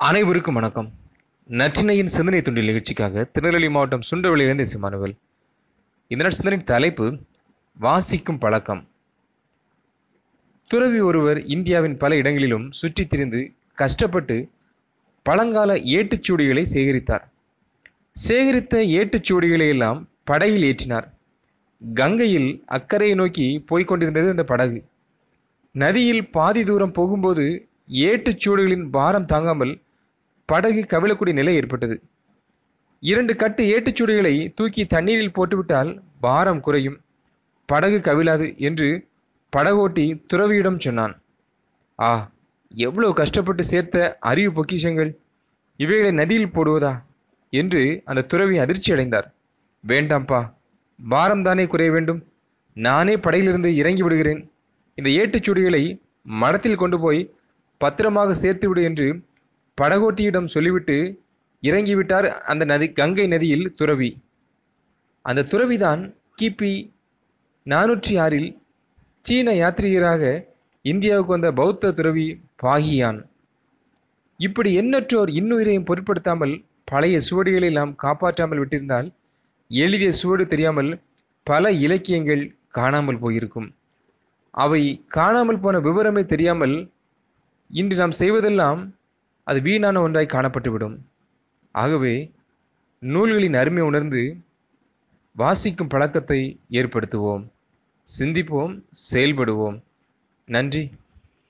அனைவருக்கும் வணக்கம். நற்றினையின் சிந்தனை துண்டில் நிகழ்ச்சிக்காக திருநெல்வேலி மாவட்டம் சுண்டவெளியிலிருந்து சிமானுவல் இந்த சிந்தனை தலைப்பு வாசிக்கும் பழக்கம். துறவி ஒருவர் இந்தியாவின் பல இடங்களிலும் சுற்றித் திரிந்து கஷ்டப்பட்டு பழங்கால ஏட்டுச்சூடிகளை சேகரித்தார். சேகரித்த ஏட்டுச்சூடிகளை எல்லாம் படகில் ஏற்றினார். கங்கையில் அக்கறையை நோக்கி போய்க் கொண்டிருந்தது அந்த படகு. நதியில் பாதி தூரம் போகும்போது ஏட்டுச்சூடுகளின் பாரம் தாங்காமல் படகு கவிழக்கூடிய நிலை ஏற்பட்டது. இரண்டு கட்டு ஏட்டுச்சூடுகளை தூக்கி தண்ணீரில் போட்டுவிட்டால் பாரம் குறையும். படகு கவிழாது என்று படகோட்டி துறவியிடம் சொன்னான். ஆ எவ்வளவு கஷ்டப்பட்டு சேர்த்த அறிவு பொக்கிஷங்கள். இவைகளை நதியில் போடுவதா? என்று அந்த துறவி அதிர்ச்சி அடைந்தார். வேண்டாம்ப்பா பாரம் தானே குறைய வேண்டும். நானே படையிலிருந்து இறங்கி விடுகிறேன். இந்த ஏட்டுச்சுடிகளை மடத்தில் கொண்டு போய் பத்திரமாக சேர்த்து விடு என்று படகோட்டியிடம் சொல்லிவிட்டு இறங்கிவிட்டார் அந்த நதி கங்கை நதியில் துறவி. அந்த துறவிதான் கிபி நானூற்றி ஆறில் சீன யாத்திரிகராக இந்தியாவுக்கு வந்த பௌத்த துறவி பாகியான். இப்படி எண்ணற்றோர் இன்னுயிரையும் பொருட்படுத்தாமல் பழைய சுவடுகளை நாம் காப்பாற்றாமல் விட்டிருந்தால் எழுதிய சுவடு தெரியாமல் பல இலக்கியங்கள் காணாமல் போயிருக்கும். அவை காணாமல் போன விவரமே தெரியாமல் இன்று நாம் செய்வதெல்லாம் அது வீணான ஒன்றாய் காணப்பட்டுவிடும். ஆகவே நூல்களின் அருமை உணர்ந்து வாசிக்கும் பழக்கத்தை ஏற்படுத்துவோம். சிந்திப்போம் செயல்படுவோம். நன்றி.